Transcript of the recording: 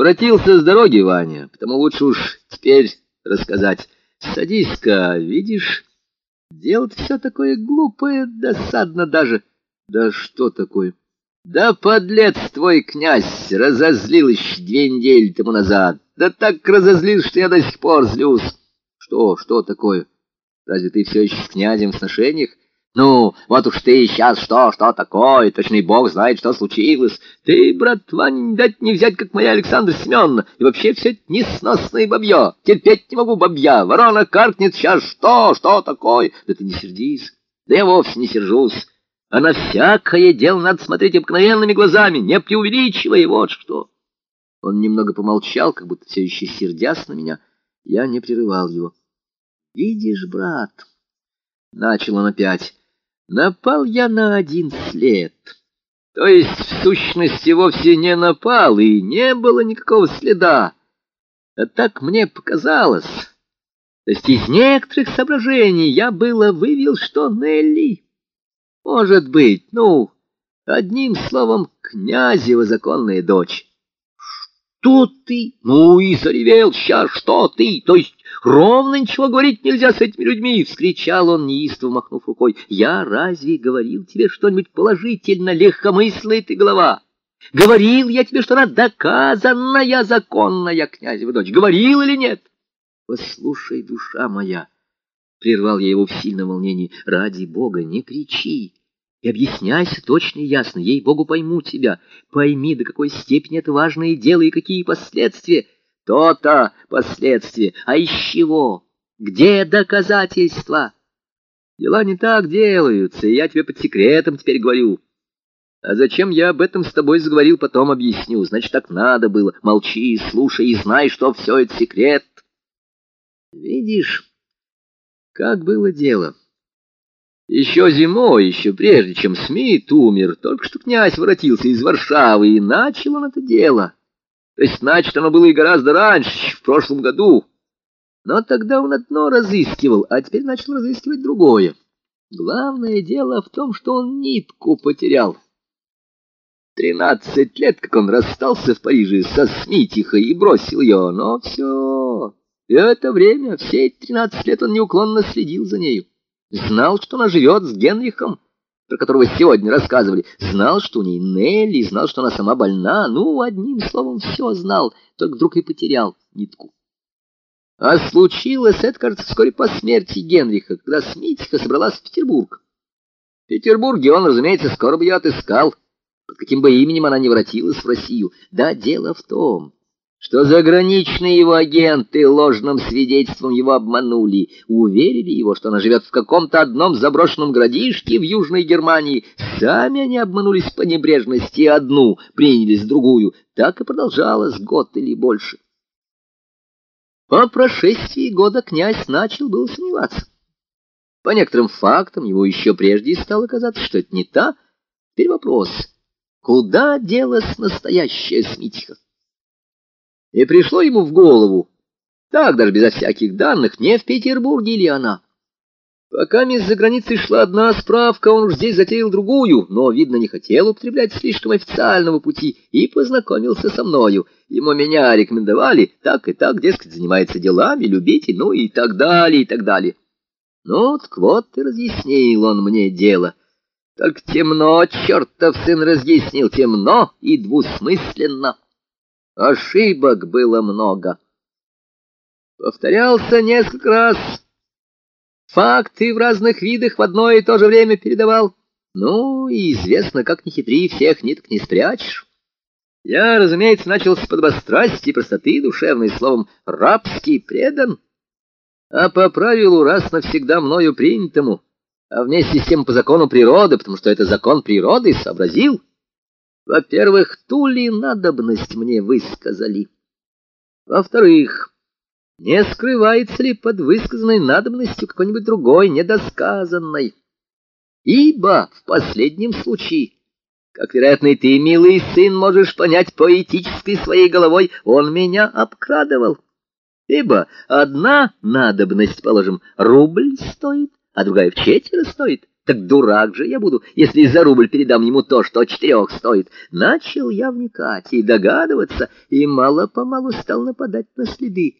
Воротился с дороги, Ваня, потому лучше уж теперь рассказать. Садись-ка, видишь, дело все такое глупое, досадно даже. Да что такое? Да подлец твой князь разозлил еще две недели тому назад. Да так разозлил, что я до сих пор злюсь. Что, что такое? Разве ты все еще с князем в сношениях? Ну, вот уж ты сейчас что, что такое, точный бог знает, что случилось. Ты, братва, не дать не взять, как моя Александра Семеновна, и вообще все это несносное бабье. Терпеть не могу бабья, ворона каркнет сейчас, что, что такое? Да ты не сердись, да я вовсе не сержусь. А на всякое дело надо смотреть обыкновенными глазами, не преувеличивая, вот что. Он немного помолчал, как будто все еще сердясь на меня. Я не прерывал его. «Видишь, брат...» Начал он опять напал я на один след. То есть, в сущности, вовсе не напал, и не было никакого следа. А так мне показалось. То есть из некоторых соображений я было вывел, что Нелли, может быть, ну, одним словом, князева законная дочь. Что ты? Ну и заревел сейчас, что ты? То есть ровно ничего говорить нельзя с этими людьми, — вскричал он, неистово махнув рукой. Я разве говорил тебе что-нибудь положительно, легкомысленная ты голова? Говорил я тебе, что она доказанная, законная князева дочь. Говорил или нет? Послушай, душа моя, — прервал я его в сильном волнении, — ради бога, не кричи. И объясняйся точно и ясно, ей-богу, пойму тебя. Пойми, до какой степени это важное дело и какие последствия. То-то последствия, а из чего? Где доказательства? Дела не так делаются, и я тебе под секретом теперь говорю. А зачем я об этом с тобой заговорил, потом объясню. Значит, так надо было. Молчи, слушай и знай, что все это секрет. Видишь, как было дело. Еще зимой, еще прежде, чем Смит умер, только что князь воротился из Варшавы, и начал он это дело. То есть начато оно было и гораздо раньше, в прошлом году. Но тогда он одно разыскивал, а теперь начал разыскивать другое. Главное дело в том, что он нитку потерял. Тринадцать лет, как он расстался в Париже со Смитихой и бросил ее, но все... И это время, все эти тринадцать лет он неуклонно следил за нею. Знал, что она живет с Генрихом, про которого сегодня рассказывали. Знал, что у ней Нелли, знал, что она сама больна. Ну, одним словом, все знал, только вдруг и потерял нитку. А случилось это, кажется, вскоре по смерти Генриха, когда Смитиха собралась в Петербург. В Петербурге он, разумеется, скоро бы ее отыскал, под каким бы именем она не воротилась в Россию. Да, дело в том что заграничные его агенты ложным свидетельством его обманули, уверили его, что она живет в каком-то одном заброшенном городишке в Южной Германии. Сами они обманулись по небрежности, одну принялись другую. Так и продолжалось год или больше. По прошествии года князь начал был сомневаться. По некоторым фактам его еще прежде стало казаться, что это не та. Теперь вопрос, куда делась настоящая Смитиха? И пришло ему в голову, так даже безо всяких данных, не в Петербурге ли она. Пока мисс за границей шла одна справка, он уж здесь затеял другую, но, видно, не хотел употреблять слишком официального пути и познакомился со мною. Ему меня рекомендовали, так и так, дескать, занимается делами, любитель, ну и так далее, и так далее. Ну, так вот и разъяснил он мне дело. Только темно, чертов сын разъяснил, темно и двусмысленно. Ошибок было много. Повторялся несколько раз. Факты в разных видах в одно и то же время передавал. Ну, и известно, как не хитри, всех ниток не спрячешь. Я, разумеется, начал с подвострастия и простоты душевной, словом, рабский предан. А по правилу раз навсегда мною принятому, а вместе с тем по закону природы, потому что это закон природы, сообразил — во-первых, ту ли надобность мне высказали? Во-вторых, не скрывается ли под высказанной надобностью какой-нибудь другой, недосказанной? Ибо в последнем случае, как, вероятно, и ты, милый сын, можешь понять поэтической своей головой, он меня обкрадывал. Ибо одна надобность, положим, рубль стоит, а другая в четверо стоит. Так дурак же я буду, если за рубль передам ему то, что четырех стоит. Начал я вникать и догадываться, и мало-помалу стал нападать на следы.